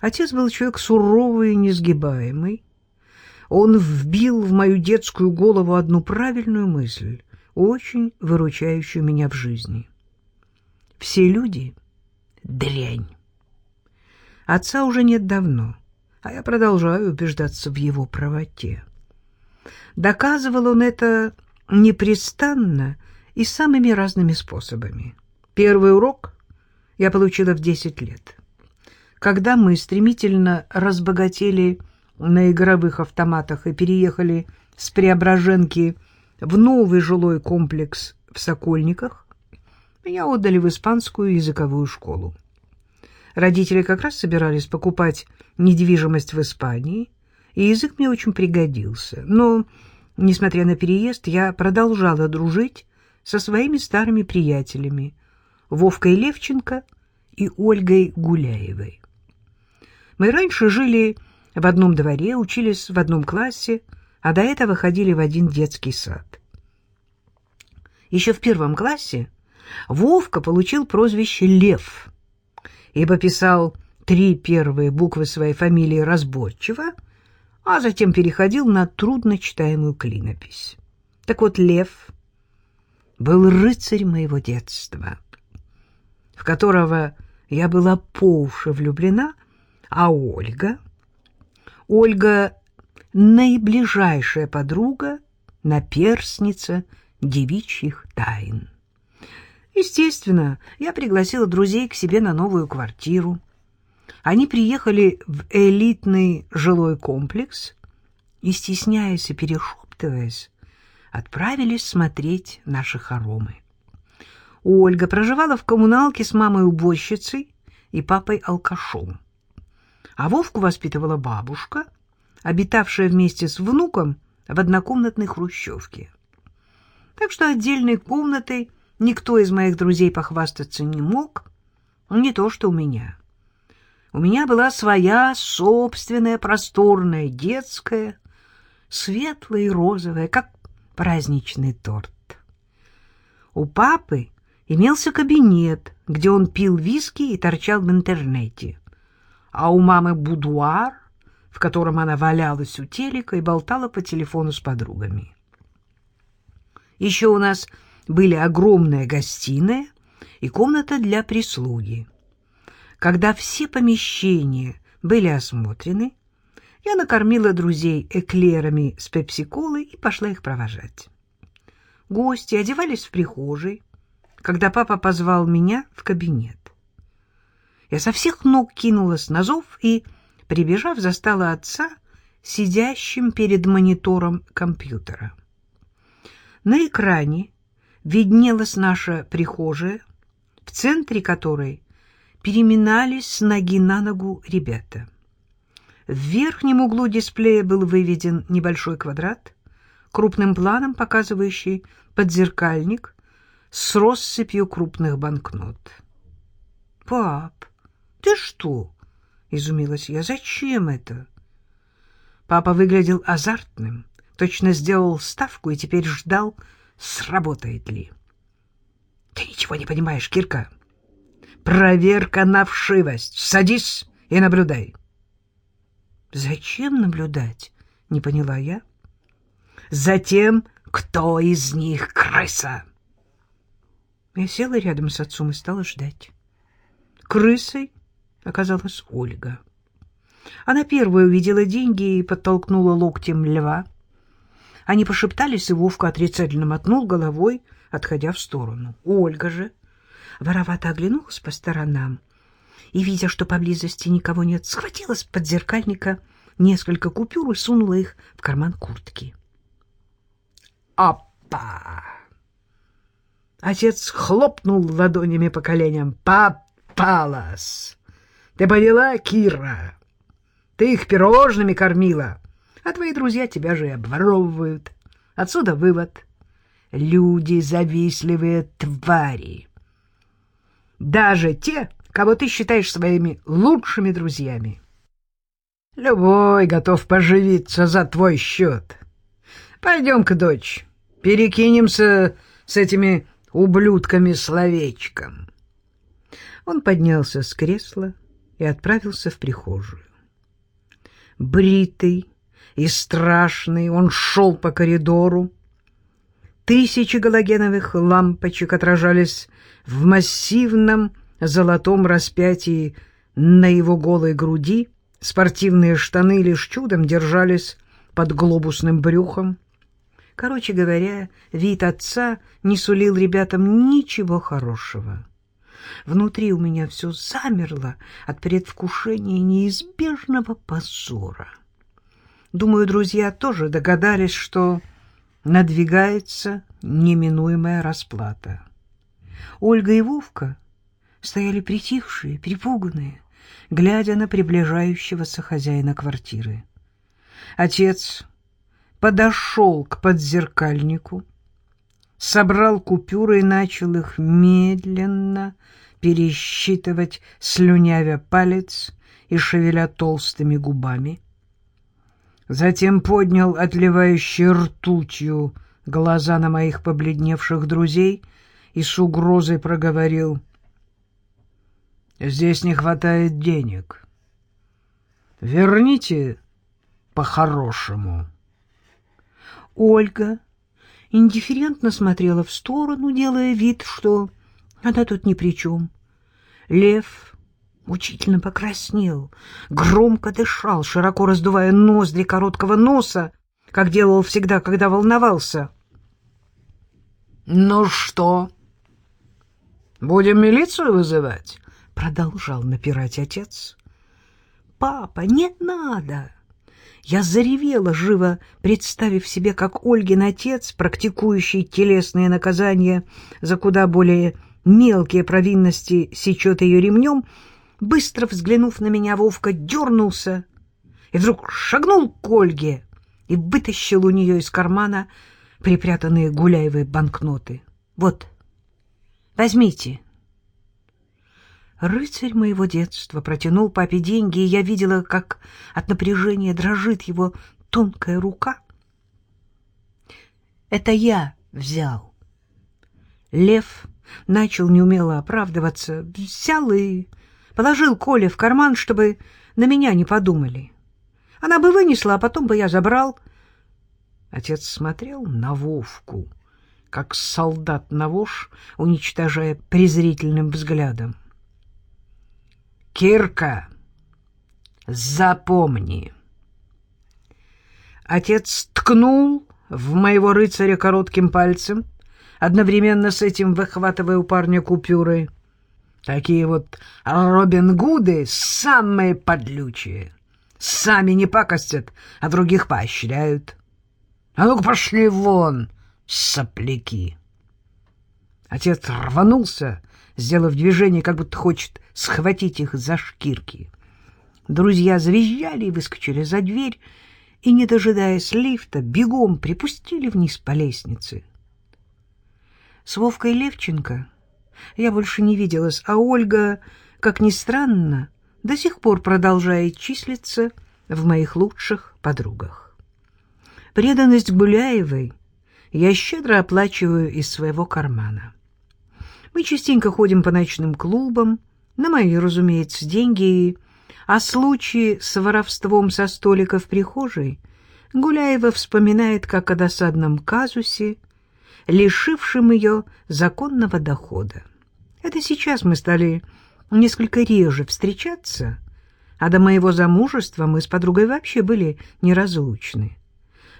Отец был человек суровый и несгибаемый. Он вбил в мою детскую голову одну правильную мысль, очень выручающую меня в жизни. Все люди — дрянь. Отца уже нет давно, а я продолжаю убеждаться в его правоте. Доказывал он это непрестанно и самыми разными способами. Первый урок я получила в 10 лет. Когда мы стремительно разбогатели на игровых автоматах и переехали с Преображенки в новый жилой комплекс в Сокольниках, меня отдали в испанскую языковую школу. Родители как раз собирались покупать недвижимость в Испании, и язык мне очень пригодился. Но, несмотря на переезд, я продолжала дружить со своими старыми приятелями Вовкой Левченко и Ольгой Гуляевой. Мы раньше жили в одном дворе, учились в одном классе, а до этого ходили в один детский сад. Еще в первом классе Вовка получил прозвище «Лев», ибо писал три первые буквы своей фамилии разборчиво, а затем переходил на трудночитаемую клинопись. Так вот, Лев был рыцарь моего детства, в которого я была по уши влюблена, а Ольга... Ольга — наиближайшая подруга, наперсница девичьих тайн. Естественно, я пригласила друзей к себе на новую квартиру. Они приехали в элитный жилой комплекс и, стесняясь и перешептываясь, отправились смотреть наши хоромы. Ольга проживала в коммуналке с мамой-уборщицей и папой-алкашом а Вовку воспитывала бабушка, обитавшая вместе с внуком в однокомнатной хрущевке. Так что отдельной комнатой никто из моих друзей похвастаться не мог, не то что у меня. У меня была своя собственная просторная детская, светлая и розовая, как праздничный торт. У папы имелся кабинет, где он пил виски и торчал в интернете а у мамы будуар, в котором она валялась у телека и болтала по телефону с подругами. Еще у нас были огромная гостиная и комната для прислуги. Когда все помещения были осмотрены, я накормила друзей эклерами с пепси-колой и пошла их провожать. Гости одевались в прихожей, когда папа позвал меня в кабинет. Я со всех ног кинулась на зов и, прибежав, застала отца сидящим перед монитором компьютера. На экране виднелась наша прихожая, в центре которой переминались с ноги на ногу ребята. В верхнем углу дисплея был выведен небольшой квадрат, крупным планом показывающий подзеркальник с россыпью крупных банкнот. «Пап, ты что? изумилась я. Зачем это? Папа выглядел азартным, точно сделал ставку и теперь ждал, сработает ли. Ты ничего не понимаешь, Кирка. Проверка на вшивость. Садись и наблюдай. Зачем наблюдать? Не поняла я. Затем, кто из них крыса. Я села рядом с отцом и стала ждать. Крысой оказалась Ольга. Она первая увидела деньги и подтолкнула локтем льва. Они пошептались, и Вовка отрицательно мотнул головой, отходя в сторону. Ольга же воровато оглянулась по сторонам и, видя, что поблизости никого нет, схватила с подзеркальника несколько купюр и сунула их в карман куртки. «Опа!» Отец хлопнул ладонями по коленям. «Попалась!» Ты поняла, Кира? Ты их пирожными кормила, а твои друзья тебя же и обворовывают. Отсюда вывод. Люди завистливые твари. Даже те, кого ты считаешь своими лучшими друзьями. Любой готов поживиться за твой счет. Пойдем-ка, дочь, перекинемся с этими ублюдками словечком. Он поднялся с кресла, и отправился в прихожую. Бритый и страшный он шел по коридору. Тысячи галогеновых лампочек отражались в массивном золотом распятии на его голой груди, спортивные штаны лишь чудом держались под глобусным брюхом. Короче говоря, вид отца не сулил ребятам ничего хорошего. Внутри у меня все замерло от предвкушения неизбежного позора. Думаю, друзья тоже догадались, что надвигается неминуемая расплата. Ольга и Вовка стояли притихшие, перепуганные, глядя на приближающегося хозяина квартиры. Отец подошел к подзеркальнику, собрал купюры и начал их медленно пересчитывать, слюнявя палец и шевеля толстыми губами. Затем поднял отливающий ртутью глаза на моих побледневших друзей и с угрозой проговорил. «Здесь не хватает денег. Верните по-хорошему». Ольга индифферентно смотрела в сторону, делая вид, что она тут ни при чем. Лев мучительно покраснел, громко дышал, широко раздувая ноздри короткого носа, как делал всегда, когда волновался. «Ну что, будем милицию вызывать?» — продолжал напирать отец. «Папа, не надо!» Я заревела, живо представив себе, как Ольгин отец, практикующий телесные наказания за куда более мелкие провинности, сечет ее ремнем, быстро взглянув на меня, Вовка дернулся и вдруг шагнул к Ольге и вытащил у нее из кармана припрятанные гуляевые банкноты. «Вот, возьмите». Рыцарь моего детства протянул папе деньги, и я видела, как от напряжения дрожит его тонкая рука. Это я взял. Лев начал неумело оправдываться, взял и положил Коле в карман, чтобы на меня не подумали. Она бы вынесла, а потом бы я забрал. Отец смотрел на Вовку, как солдат на вож, уничтожая презрительным взглядом. Кирка, запомни. Отец ткнул в моего рыцаря коротким пальцем, одновременно с этим выхватывая у парня купюры. Такие вот Робин Гуды самые подлючие. Сами не пакостят, а других поощряют. А ну-ка пошли вон, сопляки. Отец рванулся, сделав движение, как будто хочет схватить их за шкирки. Друзья завизжали и выскочили за дверь, и, не дожидаясь лифта, бегом припустили вниз по лестнице. С Вовкой Левченко я больше не виделась, а Ольга, как ни странно, до сих пор продолжает числиться в моих лучших подругах. Преданность Гуляевой я щедро оплачиваю из своего кармана. Мы частенько ходим по ночным клубам, на мои, разумеется, деньги, а случаи с воровством со столика в прихожей Гуляева вспоминает как о досадном казусе, лишившем ее законного дохода. Это сейчас мы стали несколько реже встречаться, а до моего замужества мы с подругой вообще были неразлучны.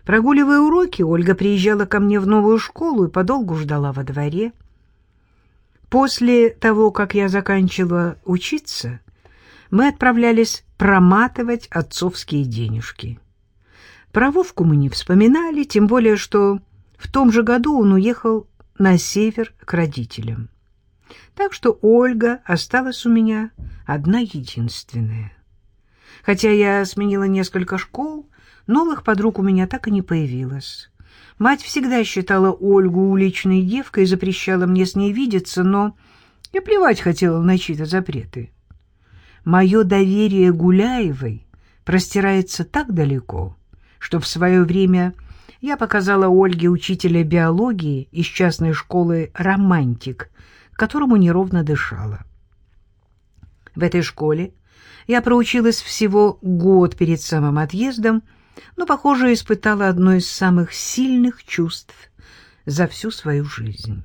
Прогуливая уроки, Ольга приезжала ко мне в новую школу и подолгу ждала во дворе. После того, как я заканчивала учиться, мы отправлялись проматывать отцовские денежки. Про Вовку мы не вспоминали, тем более, что в том же году он уехал на север к родителям. Так что Ольга осталась у меня одна единственная. Хотя я сменила несколько школ, новых подруг у меня так и не появилось. Мать всегда считала Ольгу уличной девкой и запрещала мне с ней видеться, но я плевать хотела на чьи-то запреты. Мое доверие Гуляевой простирается так далеко, что в свое время я показала Ольге учителя биологии из частной школы «Романтик», которому неровно дышала. В этой школе Я проучилась всего год перед самым отъездом, но, похоже, испытала одно из самых сильных чувств за всю свою жизнь.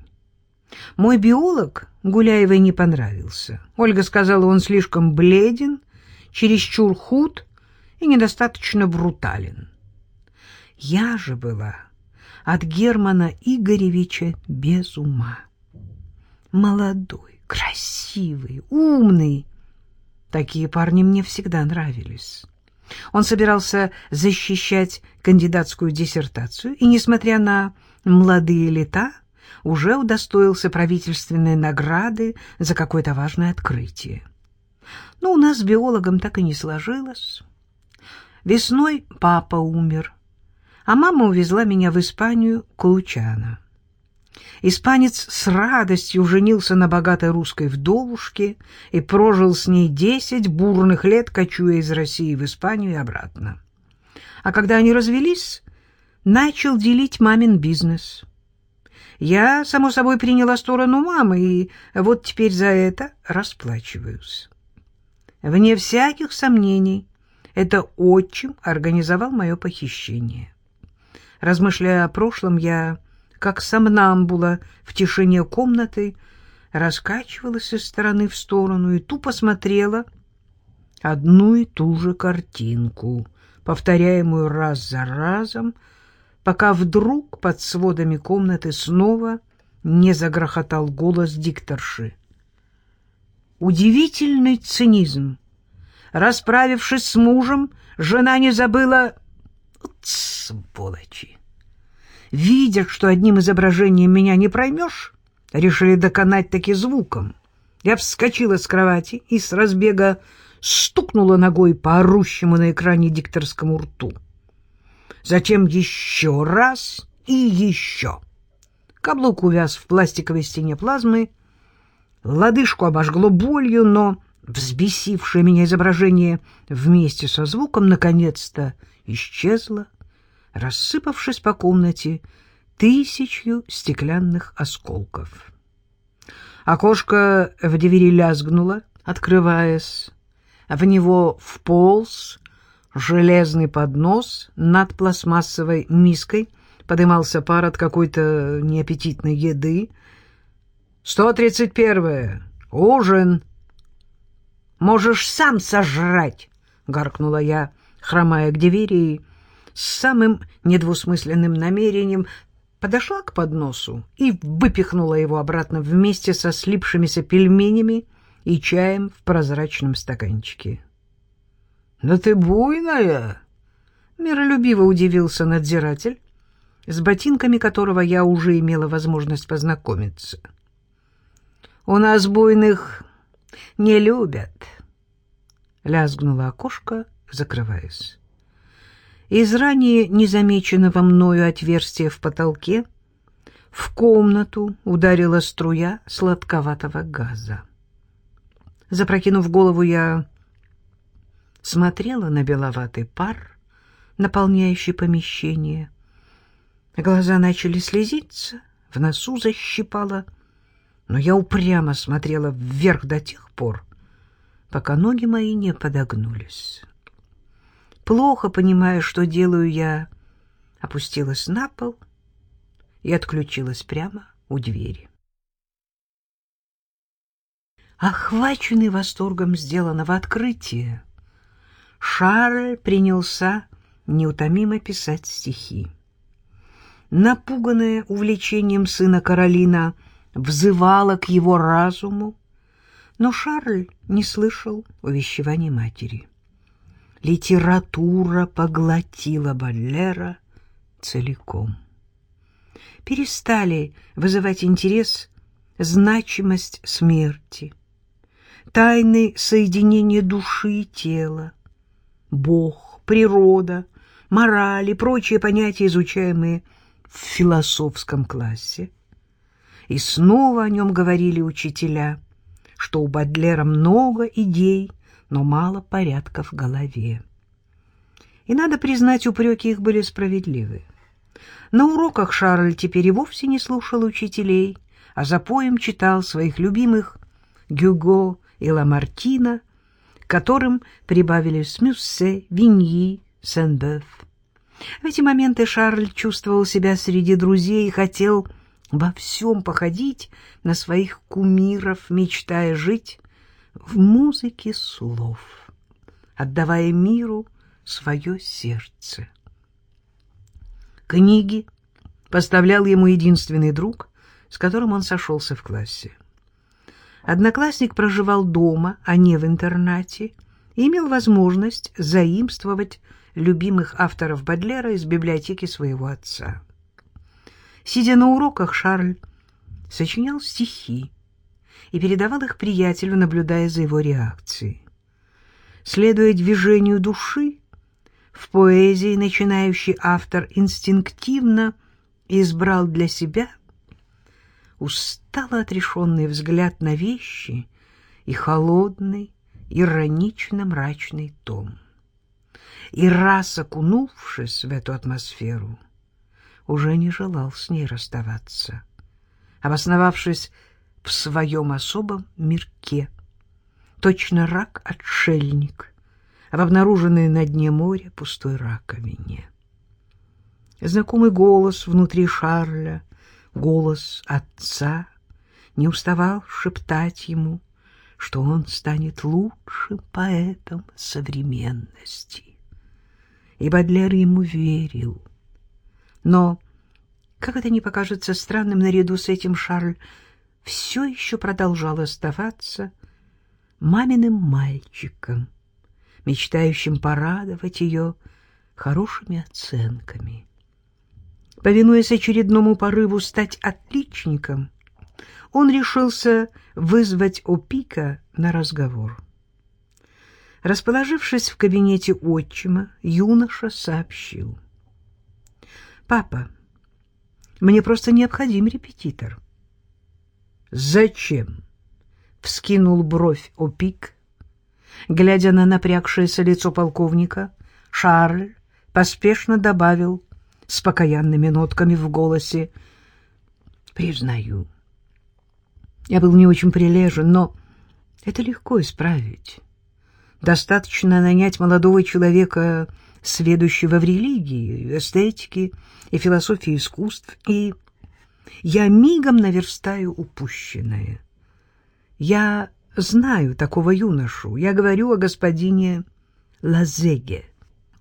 Мой биолог Гуляевой не понравился. Ольга сказала, он слишком бледен, чересчур худ и недостаточно брутален. Я же была от Германа Игоревича без ума. Молодой, красивый, умный. Такие парни мне всегда нравились. Он собирался защищать кандидатскую диссертацию и, несмотря на молодые лета, уже удостоился правительственной награды за какое-то важное открытие. Но у нас с биологом так и не сложилось. Весной папа умер, а мама увезла меня в Испанию к Лучано. Испанец с радостью женился на богатой русской вдовушке и прожил с ней десять бурных лет, кочуя из России в Испанию и обратно. А когда они развелись, начал делить мамин бизнес. Я, само собой, приняла сторону мамы, и вот теперь за это расплачиваюсь. Вне всяких сомнений, это отчим организовал мое похищение. Размышляя о прошлом, я, как сомнамбула в тишине комнаты, раскачивалась из стороны в сторону и тупо смотрела одну и ту же картинку, повторяемую раз за разом, пока вдруг под сводами комнаты снова не загрохотал голос дикторши. Удивительный цинизм. Расправившись с мужем, жена не забыла Сволочи! Видя, что одним изображением меня не проймешь, решили доконать таки звуком. Я вскочила с кровати и с разбега стукнула ногой по орущему на экране дикторскому рту. Затем еще раз и еще. Каблук увяз в пластиковой стене плазмы, лодыжку обожгло болью, но взбесившее меня изображение вместе со звуком наконец-то исчезла, рассыпавшись по комнате тысячью стеклянных осколков. Окошко в двери лязгнуло, открываясь. В него вполз железный поднос над пластмассовой миской, подымался пар от какой-то неаппетитной еды. «Сто тридцать первое! Ужин!» «Можешь сам сожрать!» — гаркнула я, — хромая к двери, с самым недвусмысленным намерением подошла к подносу и выпихнула его обратно вместе со слипшимися пельменями и чаем в прозрачном стаканчике. — Да ты буйная! — миролюбиво удивился надзиратель, с ботинками которого я уже имела возможность познакомиться. — У нас буйных не любят. Лязгнуло окошко, закрываясь. Из ранее незамеченного мною отверстия в потолке в комнату ударила струя сладковатого газа. Запрокинув голову, я смотрела на беловатый пар, наполняющий помещение. Глаза начали слезиться, в носу защипало, но я упрямо смотрела вверх до тех пор, пока ноги мои не подогнулись плохо понимая, что делаю я, опустилась на пол и отключилась прямо у двери. Охваченный восторгом сделанного открытия, Шарль принялся неутомимо писать стихи. Напуганная увлечением сына Каролина взывала к его разуму, но Шарль не слышал увещеваний матери литература поглотила Баллера целиком. Перестали вызывать интерес значимость смерти, тайны соединения души и тела, Бог, природа, мораль и прочие понятия, изучаемые в философском классе. И снова о нем говорили учителя, что у Бадлера много идей, но мало порядка в голове. И, надо признать, упреки их были справедливы. На уроках Шарль теперь и вовсе не слушал учителей, а за поем читал своих любимых Гюго и Ламартина, которым прибавились Мюссе, Виньи, Сен-Беф. В эти моменты Шарль чувствовал себя среди друзей и хотел во всем походить на своих кумиров, мечтая жить в музыке слов, отдавая миру свое сердце. Книги поставлял ему единственный друг, с которым он сошелся в классе. Одноклассник проживал дома, а не в интернате, и имел возможность заимствовать любимых авторов Бадлера из библиотеки своего отца. Сидя на уроках, Шарль сочинял стихи и передавал их приятелю, наблюдая за его реакцией. Следуя движению души, в поэзии начинающий автор инстинктивно избрал для себя устало отрешенный взгляд на вещи и холодный, иронично-мрачный тон. И раз окунувшись в эту атмосферу, уже не желал с ней расставаться, обосновавшись в своем особом мирке, точно рак-отшельник, в обнаруженной на дне моря пустой раковине. Знакомый голос внутри Шарля, голос отца, не уставал шептать ему, что он станет лучшим поэтом современности. И Бадлер ему верил. Но, как это не покажется странным, наряду с этим Шарль все еще продолжал оставаться маминым мальчиком, мечтающим порадовать ее хорошими оценками. Повинуясь очередному порыву стать отличником, он решился вызвать Опика на разговор. Расположившись в кабинете отчима, юноша сообщил. «Папа, мне просто необходим репетитор». «Зачем?» — вскинул бровь Опик. Глядя на напрягшееся лицо полковника, Шарль поспешно добавил с покаянными нотками в голосе. «Признаю, я был не очень прилежен, но это легко исправить. Достаточно нанять молодого человека, сведущего в религии, эстетике и философии искусств, и я мигом наверстаю упущенное. Я знаю такого юношу. Я говорю о господине Лазеге.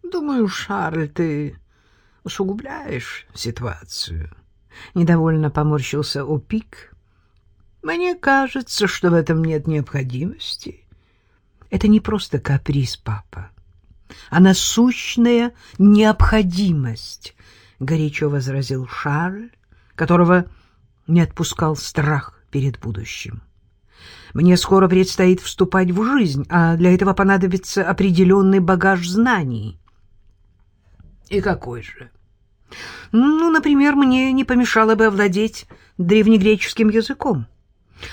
Думаю, Шарль, ты усугубляешь ситуацию. Недовольно поморщился Опик. Мне кажется, что в этом нет необходимости. Это не просто каприз, папа, а насущная необходимость, горячо возразил Шарль, которого не отпускал страх перед будущим. Мне скоро предстоит вступать в жизнь, а для этого понадобится определенный багаж знаний. И какой же? Ну, например, мне не помешало бы овладеть древнегреческим языком.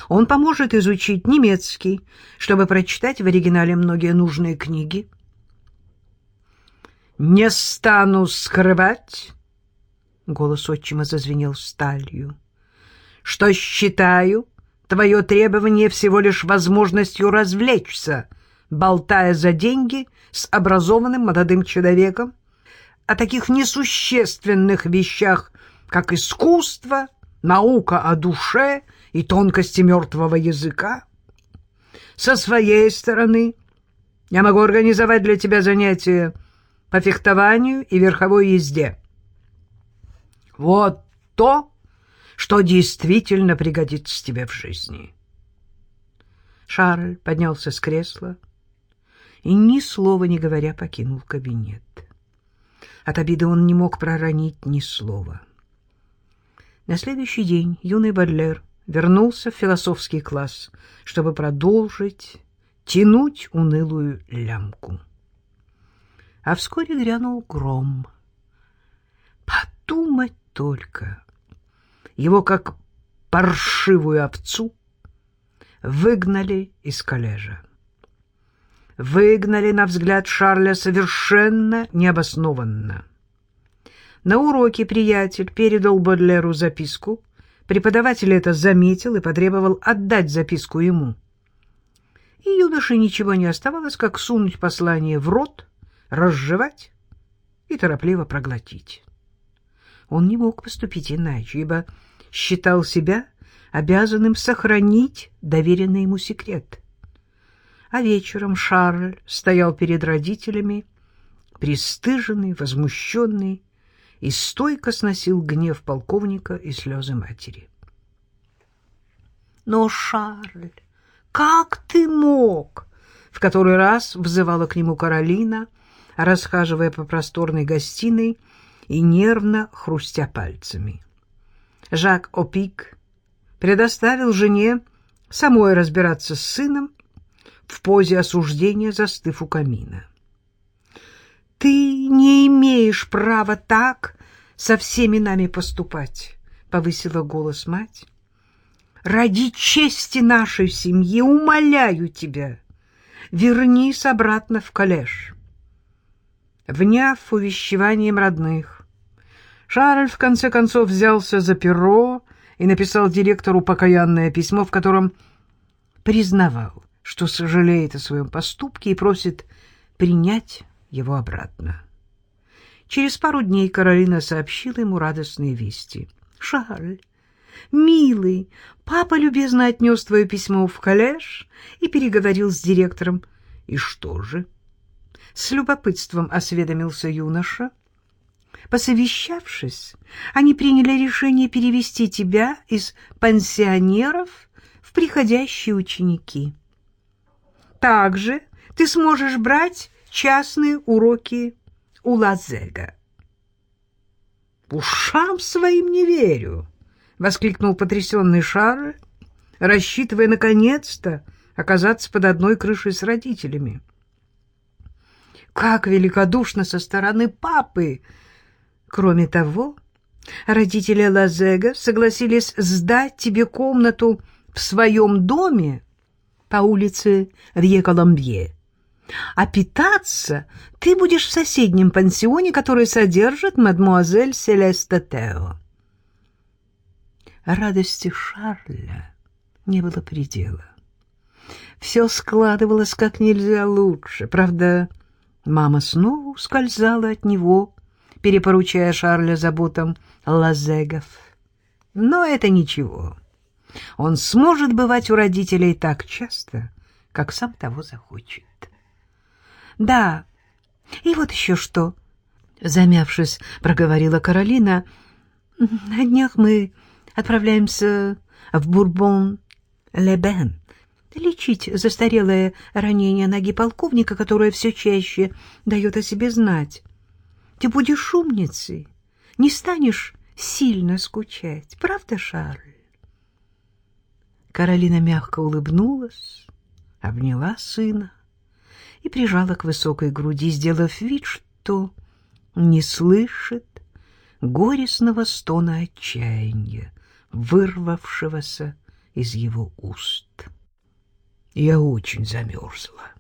Он поможет изучить немецкий, чтобы прочитать в оригинале многие нужные книги. «Не стану скрывать», — голос отчима зазвенел сталью, «что считаю твое требование всего лишь возможностью развлечься, болтая за деньги с образованным молодым человеком, о таких несущественных вещах, как искусство, наука о душе и тонкости мертвого языка. Со своей стороны я могу организовать для тебя занятия по фехтованию и верховой езде. Вот то, что действительно пригодится тебе в жизни. Шарль поднялся с кресла и, ни слова не говоря, покинул кабинет. От обиды он не мог проронить ни слова. На следующий день юный Бадлер вернулся в философский класс, чтобы продолжить тянуть унылую лямку. А вскоре грянул гром. Подумать только! Его, как паршивую овцу, выгнали из коллежа выгнали на взгляд Шарля совершенно необоснованно. На уроке приятель передал Бодлеру записку, преподаватель это заметил и потребовал отдать записку ему. и юноше ничего не оставалось, как сунуть послание в рот, разжевать и торопливо проглотить. Он не мог поступить иначе, ибо считал себя обязанным сохранить доверенный ему секрет. А вечером Шарль стоял перед родителями, пристыженный, возмущенный, и стойко сносил гнев полковника и слезы матери. «Но, Шарль, как ты мог?» — в который раз взывала к нему Каролина, расхаживая по просторной гостиной и нервно хрустя пальцами. Жак Опик предоставил жене самой разбираться с сыном в позе осуждения, застыв у камина. «Ты не имеешь права так со всеми нами поступать», — повысила голос мать. «Ради чести нашей семьи умоляю тебя, вернись обратно в коллеж». Вняв увещеванием родных, Шарль в конце концов взялся за перо и написал директору покаянное письмо, в котором признавал, что сожалеет о своем поступке и просит принять его обратно. Через пару дней Каролина сообщила ему радостные вести. «Шарль, милый, папа любезно отнес твое письмо в коллеж и переговорил с директором. И что же?» С любопытством осведомился юноша. Посовещавшись, они приняли решение перевести тебя из пансионеров в приходящие ученики. Также ты сможешь брать частные уроки у Лазега. «Ушам своим не верю!» — воскликнул потрясенный Шарль, рассчитывая наконец-то оказаться под одной крышей с родителями. «Как великодушно со стороны папы!» Кроме того, родители Лазега согласились сдать тебе комнату в своем доме по улице Рье-Коломбье. А питаться ты будешь в соседнем пансионе, который содержит мадмуазель Селеста Тео. Радости Шарля не было предела. Все складывалось как нельзя лучше. Правда, мама снова ускользала от него, перепоручая Шарля заботам лазегов. Но это ничего. Он сможет бывать у родителей так часто, как сам того захочет. Да, и вот еще что, замявшись, проговорила Каролина. На днях мы отправляемся в Бурбон-Лебен лечить застарелое ранение ноги полковника, которое все чаще дает о себе знать. Ты будешь умницей, не станешь сильно скучать. Правда, Шарль? Каролина мягко улыбнулась, обняла сына и прижала к высокой груди, сделав вид, что не слышит горестного стона отчаяния, вырвавшегося из его уст. Я очень замерзла.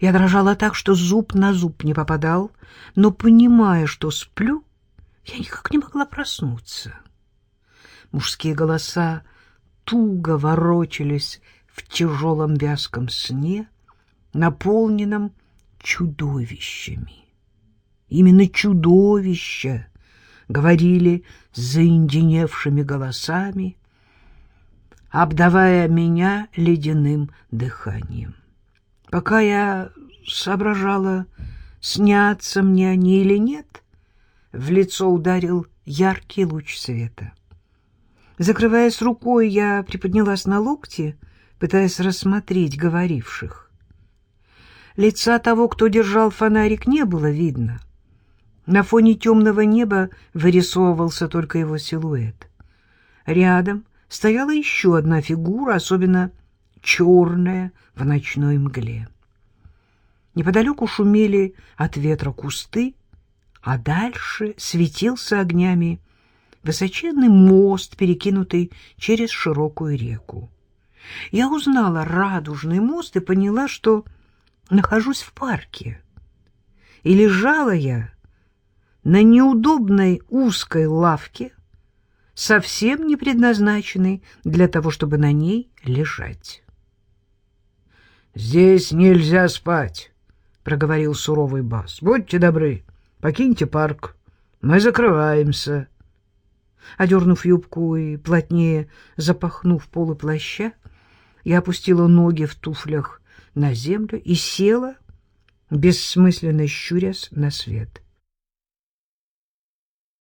Я дрожала так, что зуб на зуб не попадал, но, понимая, что сплю, я никак не могла проснуться. Мужские голоса туго ворочались в тяжелом вязком сне, наполненном чудовищами. Именно чудовища говорили заинденевшими голосами, обдавая меня ледяным дыханием. Пока я соображала, снятся мне они или нет, в лицо ударил яркий луч света. Закрываясь рукой, я приподнялась на локте, пытаясь рассмотреть говоривших. Лица того, кто держал фонарик, не было видно. На фоне темного неба вырисовывался только его силуэт. Рядом стояла еще одна фигура, особенно черная в ночной мгле. Неподалеку шумели от ветра кусты, а дальше светился огнями высоченный мост, перекинутый через широкую реку. Я узнала радужный мост и поняла, что нахожусь в парке. И лежала я на неудобной узкой лавке, совсем не предназначенной для того, чтобы на ней лежать. Здесь нельзя спать, — проговорил суровый бас. — Будьте добры, покиньте парк. Мы закрываемся. Одернув юбку и плотнее запахнув полы плаща, я опустила ноги в туфлях на землю и села, бессмысленно щурясь на свет.